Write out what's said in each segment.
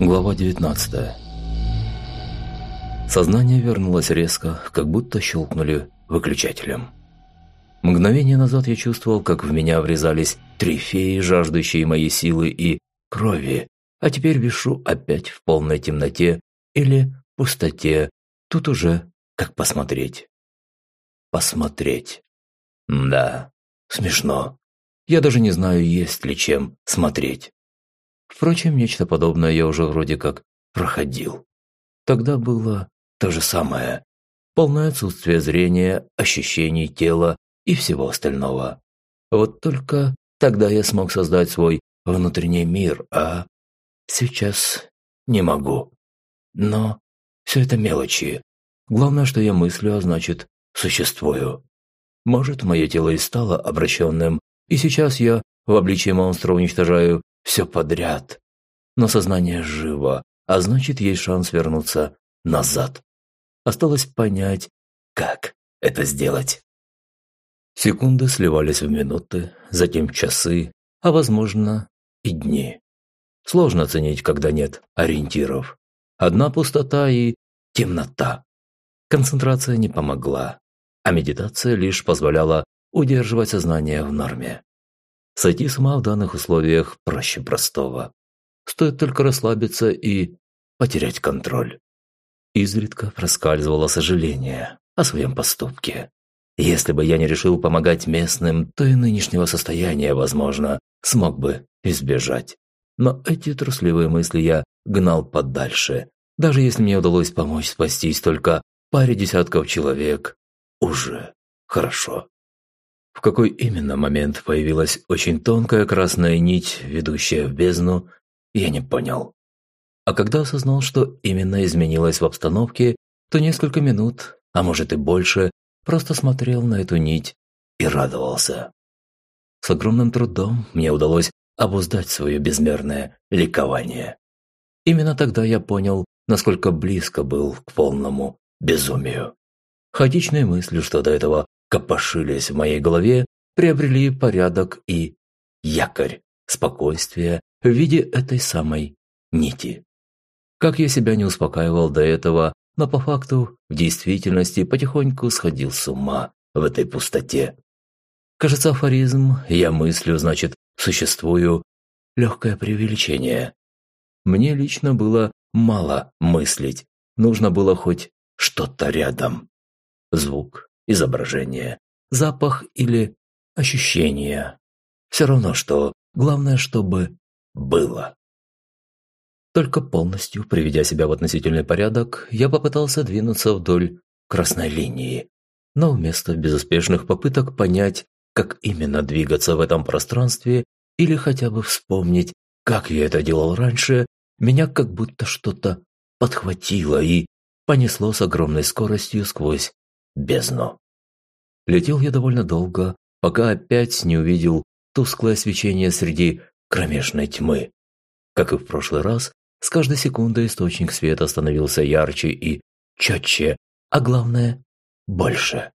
Глава 19 Сознание вернулось резко, как будто щелкнули выключателем. Мгновение назад я чувствовал, как в меня врезались три феи, жаждущие моей силы и крови, а теперь вишу опять в полной темноте или пустоте. Тут уже как посмотреть. Посмотреть. Да, смешно. Я даже не знаю, есть ли чем смотреть. Впрочем, нечто подобное я уже вроде как проходил. Тогда было то же самое. Полное отсутствие зрения, ощущений тела и всего остального. Вот только тогда я смог создать свой внутренний мир, а сейчас не могу. Но все это мелочи. Главное, что я мыслю, а значит, существую. Может, мое тело и стало обращенным, и сейчас я в обличии монстра уничтожаю все подряд. Но сознание живо, а значит, есть шанс вернуться назад. Осталось понять, как это сделать. Секунды сливались в минуты, затем часы, а возможно и дни. Сложно оценить, когда нет ориентиров. Одна пустота и темнота. Концентрация не помогла, а медитация лишь позволяла удерживать сознание в норме. Сойти с ума в данных условиях проще простого. Стоит только расслабиться и потерять контроль. Изредка проскальзывало сожаление о своем поступке. Если бы я не решил помогать местным, то и нынешнего состояния, возможно, смог бы избежать. Но эти трусливые мысли я гнал подальше. Даже если мне удалось помочь спастись только паре десятков человек, уже хорошо. В какой именно момент появилась очень тонкая красная нить, ведущая в бездну, я не понял. А когда осознал, что именно изменилось в обстановке, то несколько минут, а может и больше, просто смотрел на эту нить и радовался. С огромным трудом мне удалось обуздать свое безмерное ликование. Именно тогда я понял, насколько близко был к полному безумию. Хаотичные мысли, что до этого копошились в моей голове, приобрели порядок и якорь, спокойствие в виде этой самой нити. Как я себя не успокаивал до этого, но по факту, в действительности, потихоньку сходил с ума в этой пустоте. Кажется, афоризм «я мыслю, значит, существую» – легкое преувеличение. Мне лично было мало мыслить, нужно было хоть что-то рядом. Звук, изображение, запах или ощущение. Все равно что, главное, чтобы было. Только полностью приведя себя в относительный порядок, я попытался двинуться вдоль красной линии. Но вместо безуспешных попыток понять, как именно двигаться в этом пространстве или хотя бы вспомнить, как я это делал раньше, меня как будто что-то подхватило и понесло с огромной скоростью сквозь бездну. Летел я довольно долго, пока опять не увидел тусклое свечение среди кромешной тьмы. Как и в прошлый раз, с каждой секундой источник света становился ярче и четче, а главное – больше.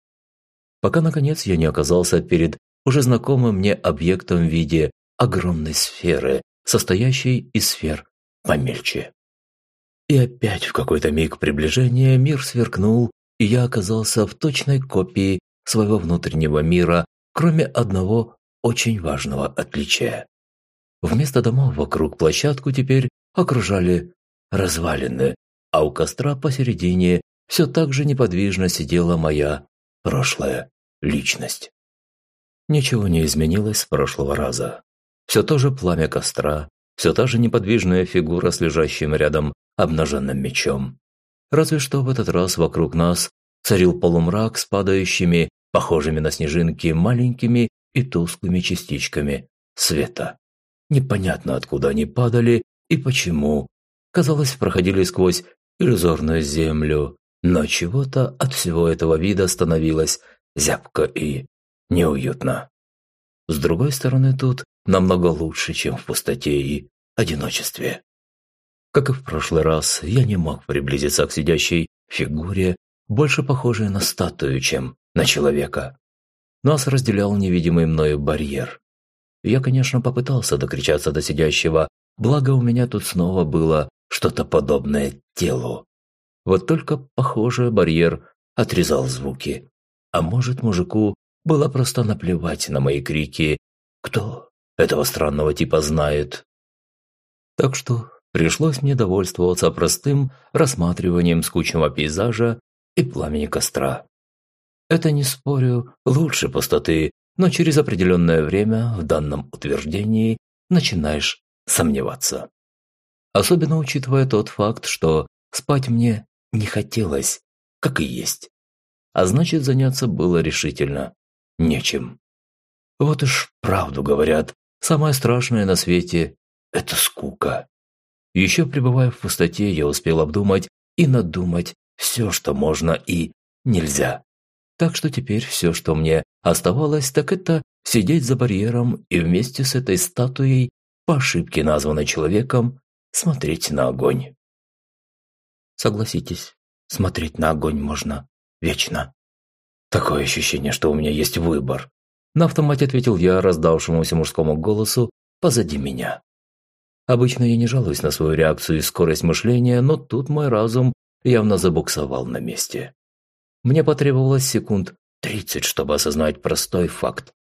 Пока, наконец, я не оказался перед уже знакомым мне объектом в виде огромной сферы, состоящей из сфер помельче. И опять в какой-то миг приближения мир сверкнул, и я оказался в точной копии своего внутреннего мира, кроме одного очень важного отличия. Вместо домов вокруг площадку теперь окружали развалины, а у костра посередине все так же неподвижно сидела моя прошлая личность. Ничего не изменилось с прошлого раза. Все то же пламя костра, все та же неподвижная фигура с лежащим рядом обнаженным мечом. Разве что в этот раз вокруг нас царил полумрак с падающими, похожими на снежинки, маленькими и тусклыми частичками света. Непонятно, откуда они падали и почему. Казалось, проходили сквозь иллюзорную землю, но чего-то от всего этого вида становилось зябко и неуютно. С другой стороны, тут намного лучше, чем в пустоте и одиночестве. Как и в прошлый раз, я не мог приблизиться к сидящей фигуре, больше похожей на статую, чем на человека. Нас разделял невидимый мною барьер. Я, конечно, попытался докричаться до сидящего благо у меня тут снова было что-то подобное телу. Вот только, похоже, барьер отрезал звуки. А может, мужику было просто наплевать на мои крики. Кто этого странного типа знает? Так что пришлось мне довольствоваться простым рассматриванием скучного пейзажа и пламени костра. Это, не спорю, лучше пустоты, но через определенное время в данном утверждении начинаешь сомневаться. Особенно учитывая тот факт, что спать мне не хотелось, как и есть. А значит, заняться было решительно нечем. Вот уж правду говорят, самое страшное на свете – это скука. Еще пребывая в пустоте, я успел обдумать и надумать все, что можно и нельзя. Так что теперь все, что мне оставалось, так это сидеть за барьером и вместе с этой статуей, по ошибке названной человеком, смотреть на огонь. Согласитесь, смотреть на огонь можно вечно. Такое ощущение, что у меня есть выбор. На автомате ответил я раздавшемуся мужскому голосу позади меня. Обычно я не жалуюсь на свою реакцию и скорость мышления, но тут мой разум явно забуксовал на месте. Мне потребовалось секунд 30, чтобы осознать простой факт.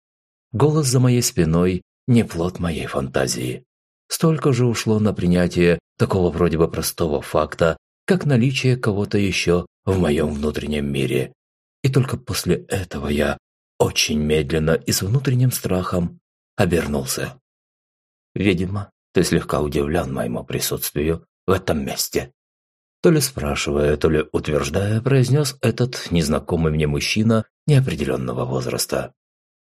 Голос за моей спиной – не плод моей фантазии. Столько же ушло на принятие такого вроде бы простого факта, как наличие кого-то еще в моем внутреннем мире. И только после этого я очень медленно и с внутренним страхом обернулся. Видимо, ты слегка удивлен моему присутствию в этом месте. То ли спрашивая, то ли утверждая, произнес этот незнакомый мне мужчина неопределенного возраста.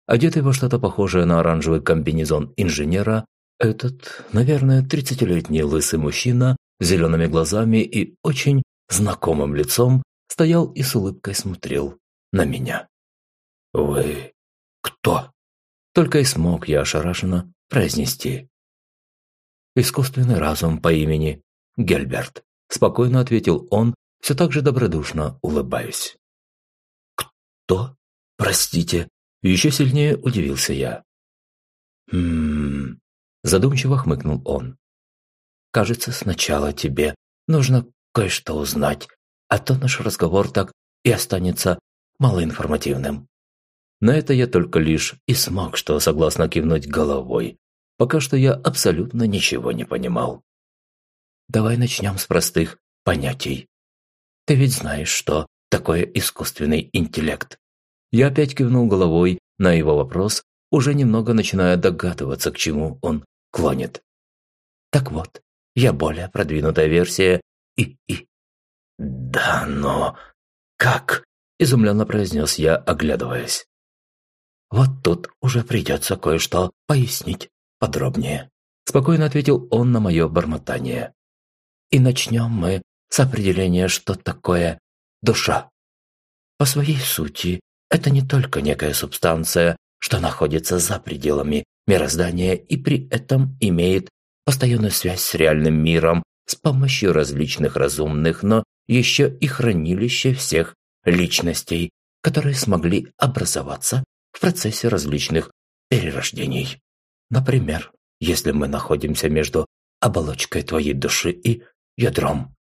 Одетый во что-то похожее на оранжевый комбинезон инженера, этот, наверное, тридцатилетний лысый мужчина с зелеными глазами и очень знакомым лицом стоял и с улыбкой смотрел на меня. «Вы кто?» Только и смог я ошарашенно произнести. «Искусственный разум по имени Гельберт», спокойно ответил он, все так же добродушно улыбаясь. «Кто? Простите?» Еще сильнее удивился я. «Хм...» Задумчиво хмыкнул он. «Кажется, сначала тебе нужно кое-что узнать, а то наш разговор так и останется малоинформативным». На это я только лишь и смог что согласно кивнуть головой. Пока что я абсолютно ничего не понимал. Давай начнем с простых понятий. Ты ведь знаешь, что такое искусственный интеллект. Я опять кивнул головой на его вопрос, уже немного начиная догадываться, к чему он клонит. Так вот, я более продвинутая версия и-и. Да, но как? Изумленно произнес я, оглядываясь. Вот тут уже придется кое-что пояснить подробнее. Спокойно ответил он на мое бормотание. И начнем мы с определения, что такое душа. По своей сути, это не только некая субстанция, что находится за пределами мироздания и при этом имеет постоянную связь с реальным миром с помощью различных разумных, но еще и хранилище всех личностей, которые смогли образоваться в процессе различных перерождений. Например, если мы находимся между оболочкой твоей души и ядром.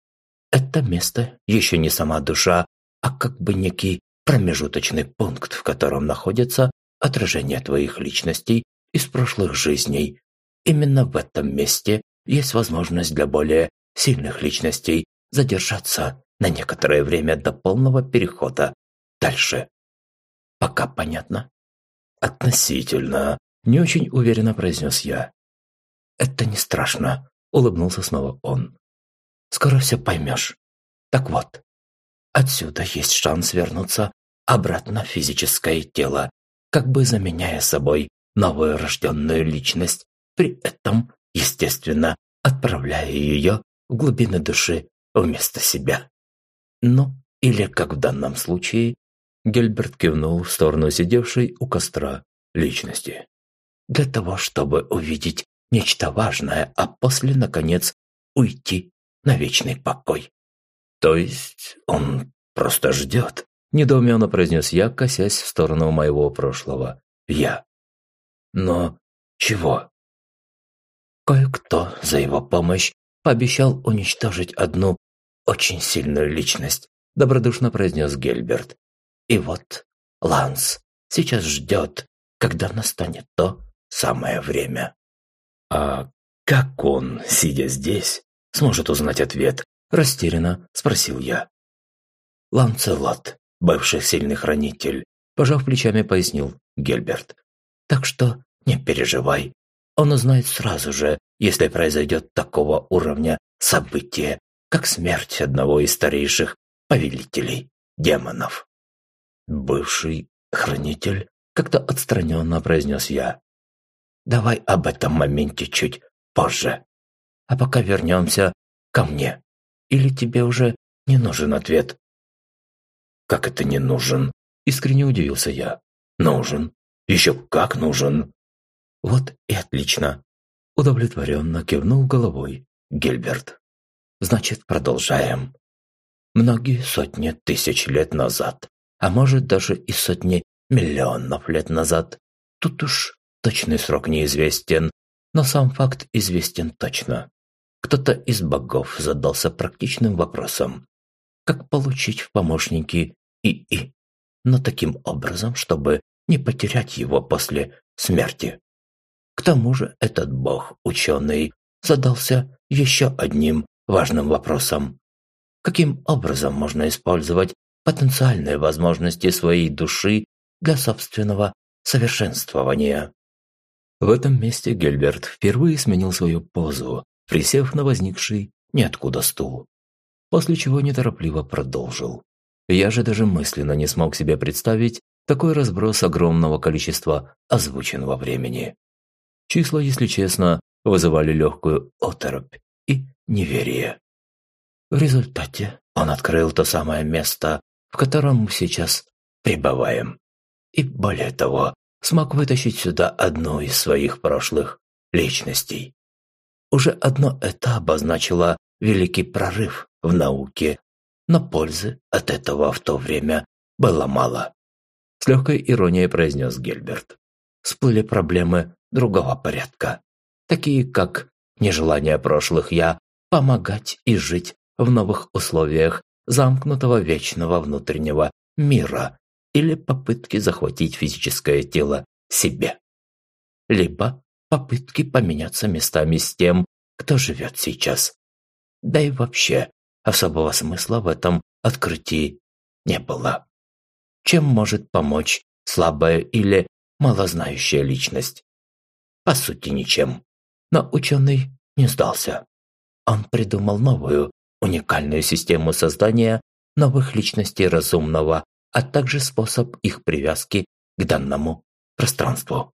Это место еще не сама душа, а как бы некий промежуточный пункт, в котором находится отражение твоих личностей из прошлых жизней. Именно в этом месте есть возможность для более сильных личностей задержаться на некоторое время до полного перехода дальше. Пока понятно? Относительно. Не очень уверенно произнес я. Это не страшно, улыбнулся снова он. Скоро все поймешь. Так вот, отсюда есть шанс вернуться обратно в физическое тело, как бы заменяя собой новую рожденную личность, при этом, естественно, отправляя ее в глубины души вместо себя. Ну, или как в данном случае, Гельберт кивнул в сторону сидевшей у костра личности. Для того, чтобы увидеть нечто важное, а после, наконец, уйти на вечный покой. То есть он просто ждет, недоуменно произнес я, косясь в сторону моего прошлого. Я. Но чего? Кое-кто за его помощь пообещал уничтожить одну очень сильную личность, добродушно произнес Гельберт. И вот Ланс сейчас ждет, когда настанет то самое время. А как он, сидя здесь, сможет узнать ответ? Растерянно спросил я. Ланцелот, бывший сильный хранитель, пожав плечами, пояснил Гельберт. Так что не переживай, он узнает сразу же, если произойдет такого уровня событие, как смерть одного из старейших повелителей демонов. Бывший хранитель как-то отстраненно произнес я. Давай об этом моменте чуть позже. А пока вернемся ко мне. Или тебе уже не нужен ответ? Как это не нужен? Искренне удивился я. Нужен. Еще как нужен. Вот и отлично. Удовлетворенно кивнул головой Гильберт. Значит, продолжаем. Многие сотни тысяч лет назад, а может даже и сотни миллионов лет назад, тут уж точный срок неизвестен, но сам факт известен точно. Кто-то из богов задался практичным вопросом, как получить в помощники ИИ, но таким образом, чтобы не потерять его после смерти. К тому же этот бог-ученый задался еще одним важным вопросом. Каким образом можно использовать потенциальные возможности своей души для собственного совершенствования? В этом месте Гельберт впервые сменил свою позу, присев на возникший ниоткуда стул. После чего неторопливо продолжил. Я же даже мысленно не смог себе представить такой разброс огромного количества озвученного времени. Числа, если честно, вызывали легкую оторопь и неверие. В результате он открыл то самое место, в котором мы сейчас пребываем. И более того, смог вытащить сюда одну из своих прошлых личностей. Уже одно это обозначило великий прорыв в науке, но пользы от этого в то время было мало. С легкой иронией произнес Гельберт. Всплыли проблемы другого порядка, такие как нежелание прошлых «я» помогать и жить в новых условиях замкнутого вечного внутреннего мира или попытки захватить физическое тело себе. Либо попытки поменяться местами с тем, кто живет сейчас. Да и вообще, особого смысла в этом открытии не было. Чем может помочь слабая или малознающая личность? По сути, ничем. Но ученый не сдался. Он придумал новую, уникальную систему создания новых личностей разумного, а также способ их привязки к данному пространству.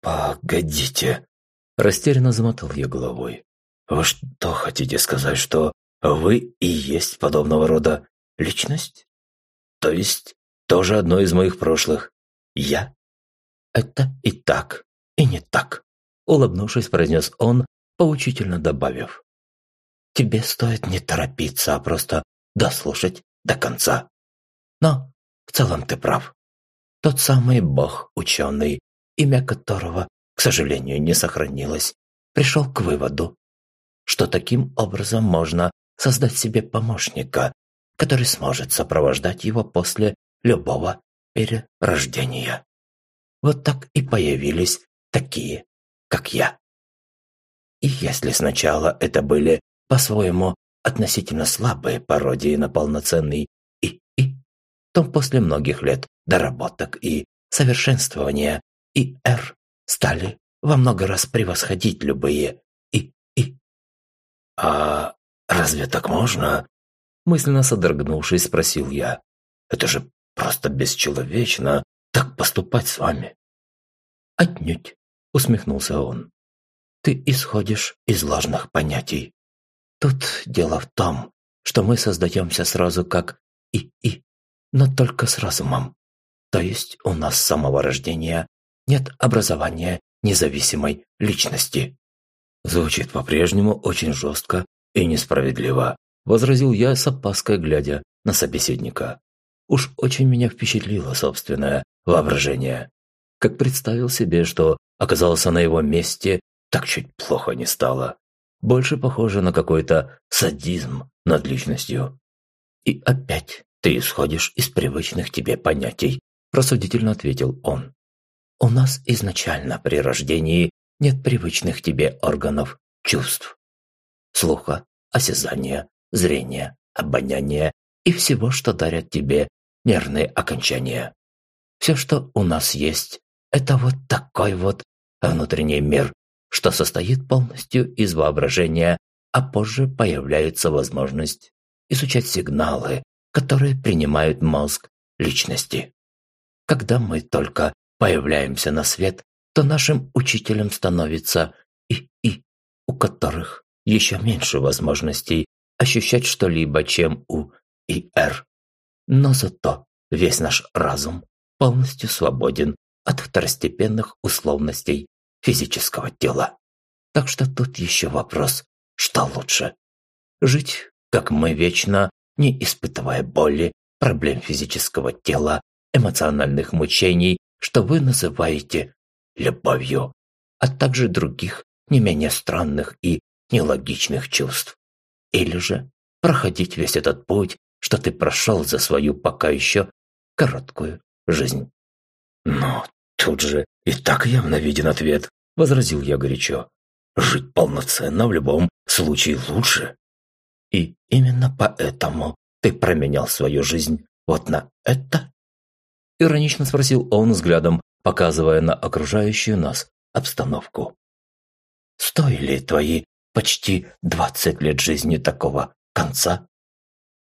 «Погодите!» – растерянно замотал я головой. «Вы что хотите сказать, что вы и есть подобного рода личность? То есть тоже одно из моих прошлых? Я?» «Это и так, и не так», – улыбнувшись, произнес он, поучительно добавив. «Тебе стоит не торопиться, а просто дослушать до конца. Но в целом ты прав. Тот самый бог-ученый, имя которого, к сожалению, не сохранилось, пришел к выводу, что таким образом можно создать себе помощника, который сможет сопровождать его после любого перерождения. Вот так и появились такие, как я. И если сначала это были, по-своему, относительно слабые пародии на полноценный то после многих лет доработок и совершенствования ИР стали во много раз превосходить любые ИИ. «А разве так можно?» Мысленно содрогнувшись, спросил я. «Это же просто бесчеловечно так поступать с вами». «Отнюдь», — усмехнулся он ты исходишь из ложных понятий. Тут дело в том, что мы создаемся сразу как ИИ, но только с разумом. То есть у нас с самого рождения нет образования независимой личности. Звучит по-прежнему очень жестко и несправедливо, возразил я с опаской, глядя на собеседника. Уж очень меня впечатлило собственное воображение. Как представил себе, что оказался на его месте так чуть плохо не стало. Больше похоже на какой-то садизм над личностью. И опять ты исходишь из привычных тебе понятий, рассудительно ответил он. У нас изначально при рождении нет привычных тебе органов чувств. Слуха, осязания, зрения, обоняния и всего, что дарят тебе нервные окончания. Все, что у нас есть, это вот такой вот внутренний мир, что состоит полностью из воображения, а позже появляется возможность изучать сигналы, которые принимают мозг личности. Когда мы только появляемся на свет, то нашим учителем становится ИИ, у которых еще меньше возможностей ощущать что-либо, чем у ИР. Но зато весь наш разум полностью свободен от второстепенных условностей физического тела. Так что тут еще вопрос, что лучше? Жить, как мы вечно, не испытывая боли, проблем физического тела, эмоциональных мучений, что вы называете любовью, а также других не менее странных и нелогичных чувств. Или же проходить весь этот путь, что ты прошел за свою пока еще короткую жизнь. Но тут же и так явно виден ответ, возразил я горячо. Жить полноценно в любом случае лучше. И именно поэтому ты променял свою жизнь вот на это? Иронично спросил он взглядом, показывая на окружающую нас обстановку. Стоили твои почти двадцать лет жизни такого конца?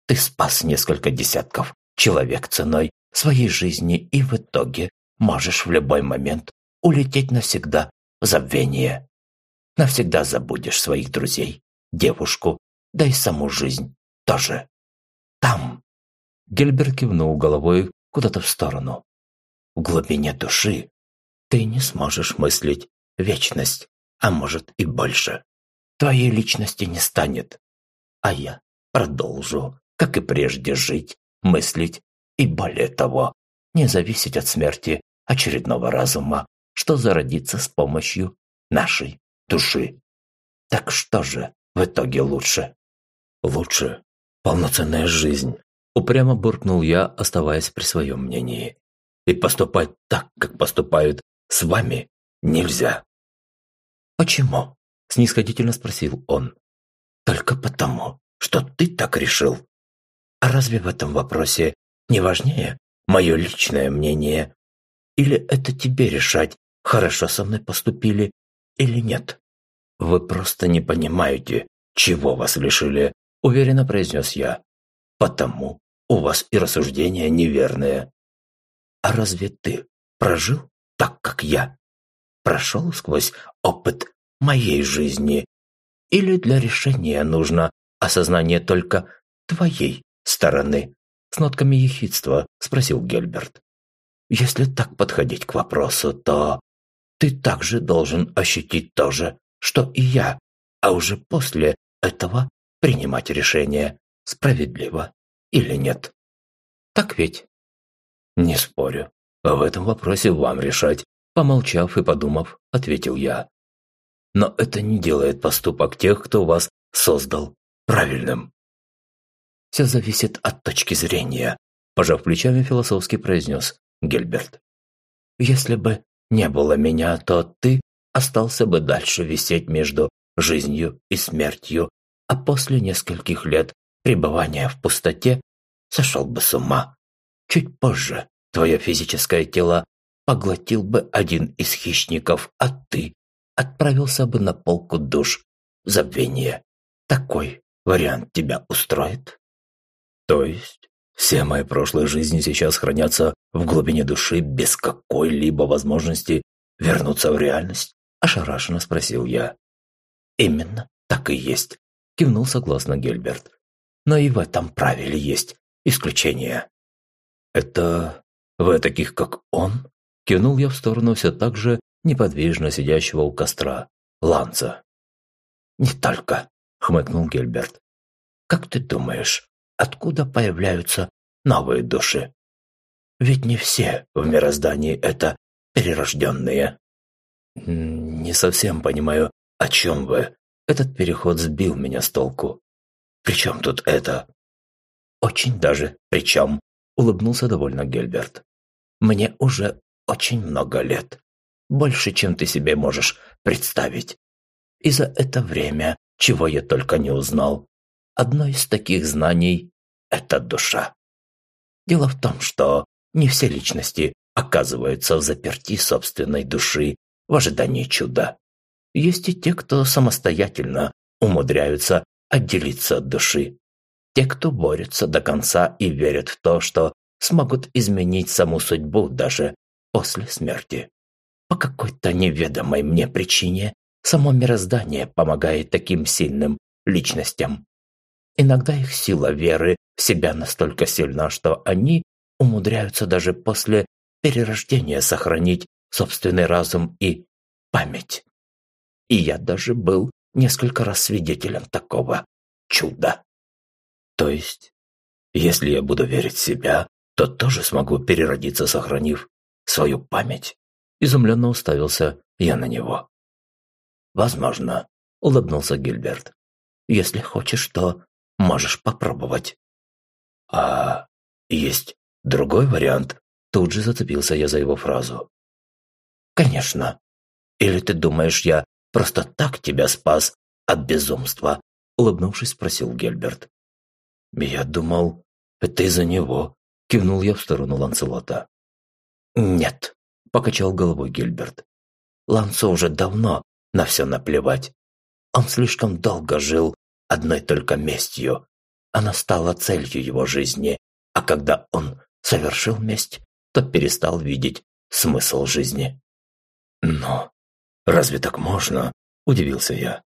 Ты спас несколько десятков человек ценой своей жизни и в итоге можешь в любой момент улететь навсегда в забвение. Навсегда забудешь своих друзей, девушку, да и саму жизнь тоже. Там. Гельберт кивнул головой куда-то в сторону. В глубине души ты не сможешь мыслить вечность, а может и больше. Твоей личности не станет. А я продолжу, как и прежде, жить, мыслить и, более того, не зависеть от смерти очередного разума, что зародится с помощью нашей души. Так что же в итоге лучше? Лучше полноценная жизнь, упрямо буркнул я, оставаясь при своем мнении. И поступать так, как поступают с вами, нельзя. Почему? снисходительно спросил он. Только потому, что ты так решил. А разве в этом вопросе не важнее мое личное мнение? Или это тебе решать, хорошо со мной поступили или нет? Вы просто не понимаете, чего вас лишили, уверенно произнес я. Потому у вас и рассуждения неверные. А разве ты прожил так, как я? Прошел сквозь опыт моей жизни? Или для решения нужно осознание только твоей стороны? с нотками ехидства спросил Гельберт. «Если так подходить к вопросу, то ты также должен ощутить то же, что и я, а уже после этого принимать решение, справедливо или нет. Так ведь?» «Не спорю. В этом вопросе вам решать», помолчав и подумав, ответил я. «Но это не делает поступок тех, кто вас создал, правильным. Все зависит от точки зрения, пожав плечами философски произнес Гельберт. Если бы не было меня, то ты остался бы дальше висеть между жизнью и смертью, а после нескольких лет пребывания в пустоте сошел бы с ума. Чуть позже твое физическое тело поглотил бы один из хищников, а ты отправился бы на полку душ в забвение. Такой вариант тебя устроит? То есть все мои прошлые жизни сейчас хранятся в глубине души без какой-либо возможности вернуться в реальность? Ошарашенно спросил я. Именно так и есть, кивнул согласно Гельберт. Но и в этом правиле есть исключение. Это вы таких, как он? Кивнул я в сторону все так же неподвижно сидящего у костра Ланца. «Не только», — хмыкнул Гельберт. «Как ты думаешь, откуда появляются новые души. Ведь не все в мироздании это перерожденные. Не совсем понимаю, «О чем вы?» Этот переход сбил меня с толку. «При чем тут это?» «Очень даже при чем», – улыбнулся довольно Гельберт. «Мне уже очень много лет. Больше, чем ты себе можешь представить. И за это время, чего я только не узнал, одно из таких знаний – это душа. Дело в том, что не все личности оказываются в заперти собственной души в ожидании чуда. Есть и те, кто самостоятельно умудряются отделиться от души. Те, кто борются до конца и верят в то, что смогут изменить саму судьбу даже после смерти. По какой-то неведомой мне причине само мироздание помогает таким сильным личностям. Иногда их сила веры в себя настолько сильна, что они умудряются даже после перерождения сохранить собственный разум и память. И я даже был несколько раз свидетелем такого чуда. То есть, если я буду верить в себя, то тоже смогу переродиться, сохранив свою память? Изумленно уставился я на него. «Возможно», – улыбнулся Гильберт. «Если хочешь, то можешь попробовать». «А есть другой вариант?» Тут же зацепился я за его фразу. «Конечно. Или ты думаешь, я просто так тебя спас от безумства?» Улыбнувшись, спросил Гельберт. «Я думал, это из-за него», – кивнул я в сторону Ланцелота. «Нет», – покачал головой Гильберт. «Лансу уже давно на все наплевать. Он слишком долго жил одной только местью. Она стала целью его жизни, а когда он совершил месть, то перестал видеть смысл жизни. «Но разве так можно?» – удивился я.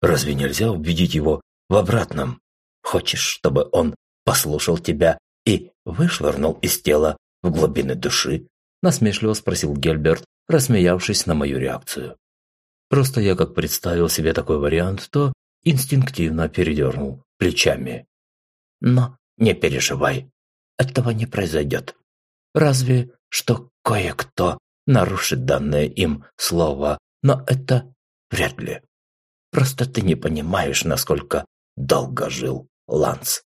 «Разве нельзя убедить его в обратном? Хочешь, чтобы он послушал тебя и вышвырнул из тела в глубины души?» – насмешливо спросил Гельберт, рассмеявшись на мою реакцию. Просто я как представил себе такой вариант, то инстинктивно передернул плечами. «Но не переживай, этого не произойдет. Разве что кое-кто нарушит данное им слово, но это вряд ли. Просто ты не понимаешь, насколько долго жил Ланс.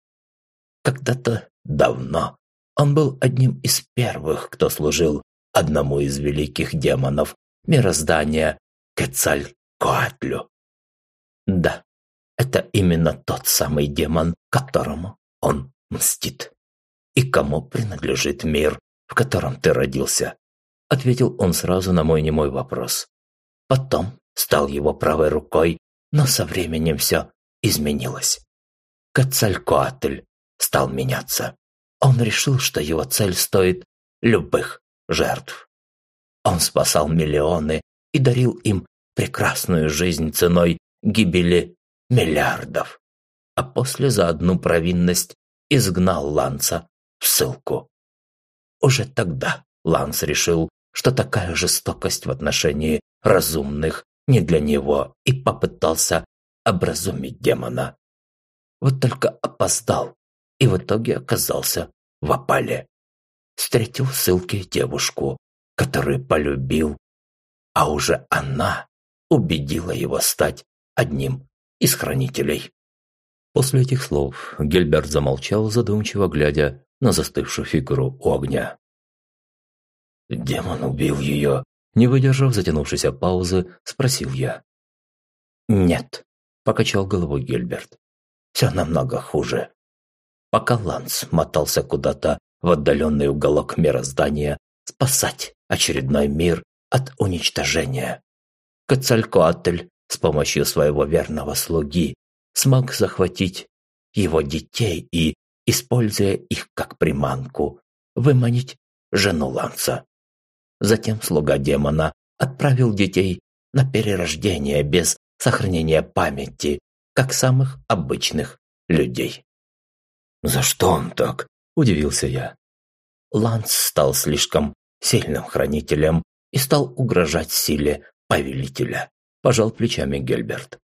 Когда-то давно он был одним из первых, кто служил одному из великих демонов мироздания Кецалькоатлю. Да, это именно тот самый демон, которому он мстит. И кому принадлежит мир, в котором ты родился? Ответил он сразу на мой немой вопрос. Потом стал его правой рукой, но со временем все изменилось. Кацалькоатль стал меняться. Он решил, что его цель стоит любых жертв. Он спасал миллионы и дарил им прекрасную жизнь ценой гибели миллиардов. А после за одну провинность изгнал Ланца в ссылку. Уже тогда Ланс решил, что такая жестокость в отношении разумных не для него и попытался образумить демона. Вот только опоздал и в итоге оказался в опале. Встретил в ссылке девушку, которую полюбил, а уже она убедила его стать одним из хранителей. После этих слов Гельберт замолчал, задумчиво глядя на застывшую фигуру у огня. «Демон убил ее», – не выдержав затянувшейся паузы, спросил я. «Нет», – покачал головой Гельберт. «Все намного хуже. Пока Ланс мотался куда-то в отдаленный уголок мироздания спасать очередной мир от уничтожения, Кацалькоатль с помощью своего верного слуги смог захватить его детей и, используя их как приманку, выманить жену Ланса. Затем слуга демона отправил детей на перерождение без сохранения памяти, как самых обычных людей. «За что он так?» – удивился я. Ланс стал слишком сильным хранителем и стал угрожать силе повелителя, пожал плечами Гельберт.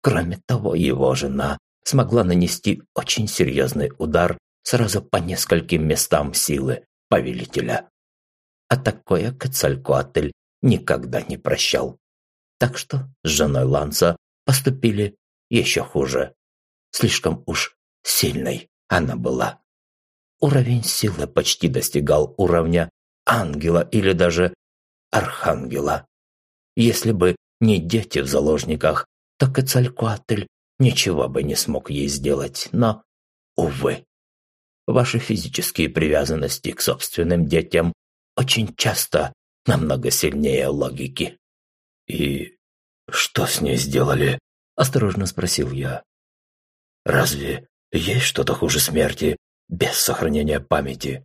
Кроме того, его жена смогла нанести очень серьезный удар сразу по нескольким местам силы повелителя. А такое Кацалькуатль никогда не прощал. Так что с женой Ланса поступили еще хуже. Слишком уж сильной она была. Уровень силы почти достигал уровня ангела или даже архангела. Если бы не дети в заложниках, то Кецалькуатль ничего бы не смог ей сделать, но, увы. Ваши физические привязанности к собственным детям очень часто намного сильнее логики. «И что с ней сделали?» – осторожно спросил я. «Разве есть что-то хуже смерти без сохранения памяти?»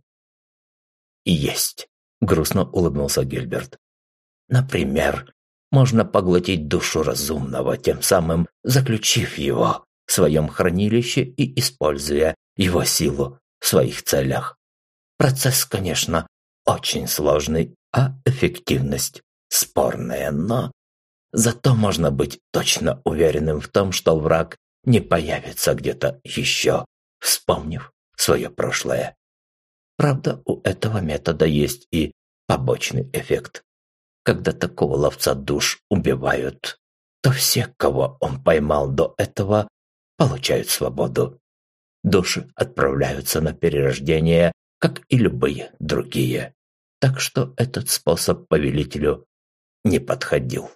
«Есть», – грустно улыбнулся Гильберт. «Например, можно поглотить душу разумного, тем самым заключив его в своем хранилище и используя его силу в своих целях. Процесс, конечно, очень сложный, а эффективность спорная, но зато можно быть точно уверенным в том, что враг не появится где-то еще, вспомнив свое прошлое. Правда, у этого метода есть и побочный эффект когда такого ловца душ убивают, то все, кого он поймал до этого, получают свободу. Души отправляются на перерождение, как и любые другие. Так что этот способ повелителю не подходил.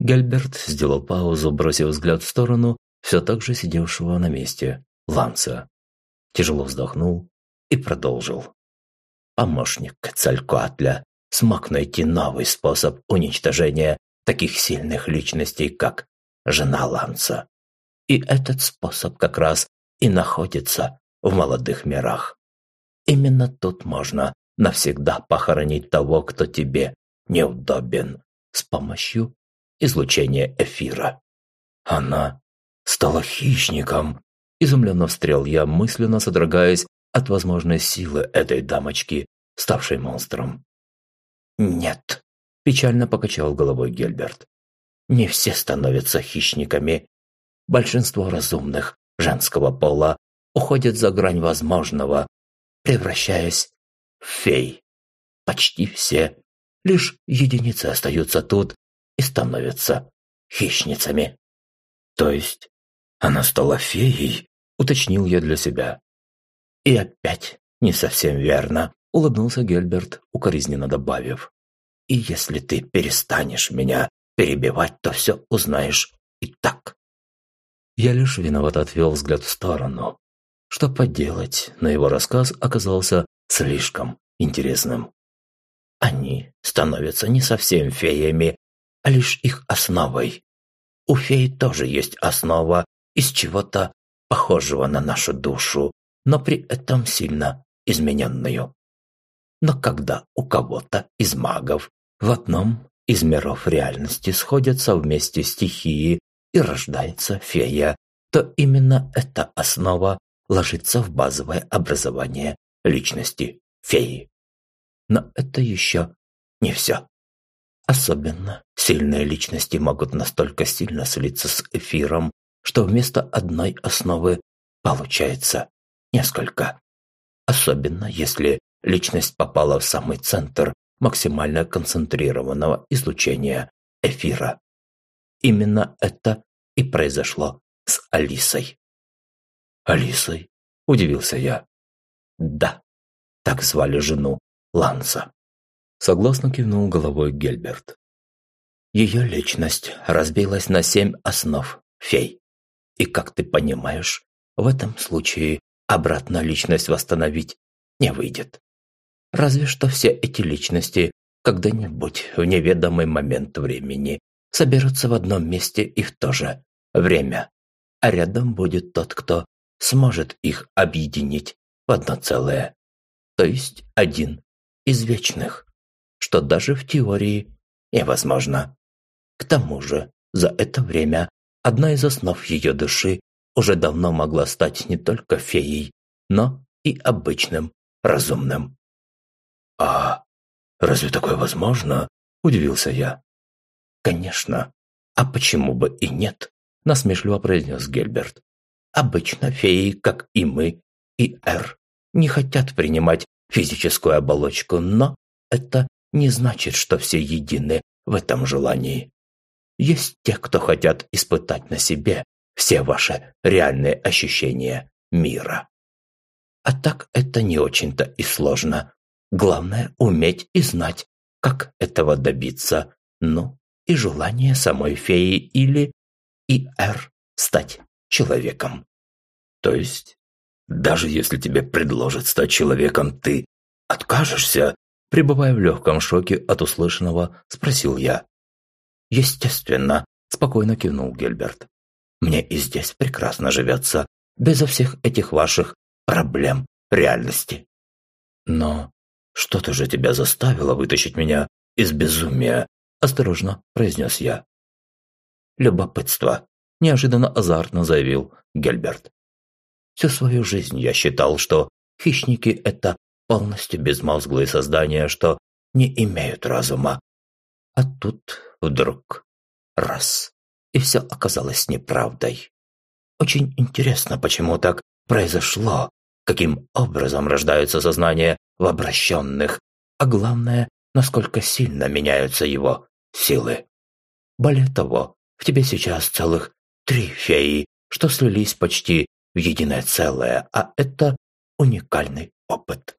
Гельберт сделал паузу, бросив взгляд в сторону все так же сидевшего на месте Ланса. Тяжело вздохнул и продолжил. Помощник Цалькоатля смог найти новый способ уничтожения таких сильных личностей, как жена Ланса. И этот способ как раз и находится в молодых мирах. Именно тут можно навсегда похоронить того, кто тебе неудобен, с помощью излучения эфира. Она стала хищником. Изумленно встрел я, мысленно содрогаясь от возможной силы этой дамочки, ставшей монстром. «Нет», – печально покачал головой Гельберт. «Не все становятся хищниками. Большинство разумных женского пола уходят за грань возможного, превращаясь фей. Почти все. Лишь единицы остаются тут и становятся хищницами». «То есть она стала феей?» – уточнил я для себя. «И опять не совсем верно», улыбнулся Гельберт, укоризненно добавив. «И если ты перестанешь меня перебивать, то все узнаешь и так». Я лишь виновато отвел взгляд в сторону. Что поделать, но его рассказ оказался слишком интересным. Они становятся не совсем феями, а лишь их основой. У фей тоже есть основа из чего-то похожего на нашу душу, но при этом сильно измененную. Но когда у кого-то из магов в одном из миров реальности сходятся вместе стихии и рождается фея, то именно эта основа ложится в базовое образование личности феи. Но это еще не все. Особенно сильные личности могут настолько сильно слиться с эфиром, что вместо одной основы получается несколько. Особенно если личность попала в самый центр максимально концентрированного излучения эфира. Именно это и произошло с Алисой. «Алисой?» – удивился я. «Да, так звали жену Ланса». Согласно кивнул головой Гельберт. Ее личность разбилась на семь основ фей. И, как ты понимаешь, в этом случае обратно личность восстановить не выйдет. Разве что все эти личности когда-нибудь в неведомый момент времени соберутся в одном месте и в то же время, а рядом будет тот, кто сможет их объединить в одно целое, то есть один из вечных, что даже в теории невозможно. К тому же, за это время одна из основ ее души уже давно могла стать не только феей, но и обычным разумным. «А разве такое возможно?» – удивился я. «Конечно. А почему бы и нет?» – насмешливо произнес Гельберт. «Обычно феи, как и мы, и Эр, не хотят принимать физическую оболочку, но это не значит, что все едины в этом желании. Есть те, кто хотят испытать на себе все ваши реальные ощущения мира. А так это не очень-то и сложно. Главное – уметь и знать, как этого добиться. Ну, и желание самой феи или ИР стать человеком. То есть, даже если тебе предложат стать человеком, ты откажешься? Пребывая в легком шоке от услышанного, спросил я. Естественно, спокойно кивнул Гельберт. Мне и здесь прекрасно живется, безо всех этих ваших проблем реальности. Но что-то же тебя заставило вытащить меня из безумия, осторожно произнес я. Любопытство, неожиданно азартно заявил Гельберт. Всю свою жизнь я считал, что хищники – это полностью безмозглые создания, что не имеют разума. А тут вдруг раз, и все оказалось неправдой. Очень интересно, почему так произошло, каким образом рождаются сознания в обращенных, а главное, насколько сильно меняются его силы. Более того, в тебе сейчас целых три феи, что слились почти в единое целое, а это уникальный опыт.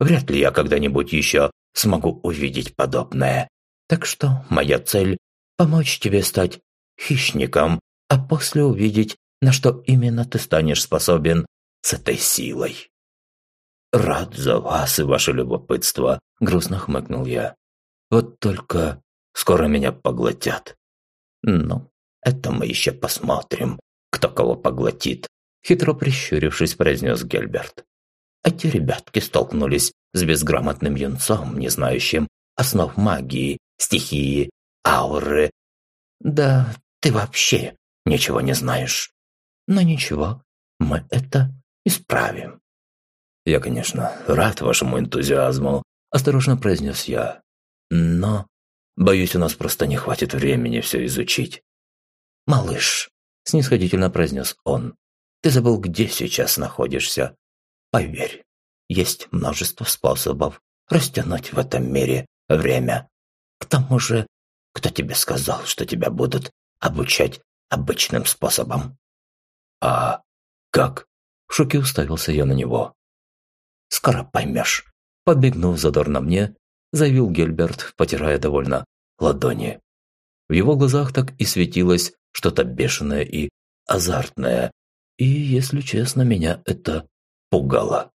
Вряд ли я когда-нибудь еще смогу увидеть подобное. Так что моя цель – помочь тебе стать хищником, а после увидеть, на что именно ты станешь способен с этой силой. «Рад за вас и ваше любопытство», – грустно хмыкнул я. «Вот только скоро меня поглотят». «Ну, это мы еще посмотрим, кто кого поглотит», – хитро прищурившись, произнес Гельберт. Эти ребятки столкнулись с безграмотным юнцом, не знающим основ магии, стихии, ауры. Да ты вообще ничего не знаешь. Но ничего, мы это исправим. Я, конечно, рад вашему энтузиазму, осторожно произнес я. Но, боюсь, у нас просто не хватит времени все изучить. Малыш, снисходительно произнес он, ты забыл, где сейчас находишься. Поверь, есть множество способов растянуть в этом мире время. К тому же, кто тебе сказал, что тебя будут обучать обычным способом? А как? В шоке уставился я на него. Скоро поймешь. Подбегнув задорно мне, заявил Гельберт, потирая довольно ладони. В его глазах так и светилось что-то бешеное и азартное, и, если честно, меня это пугало.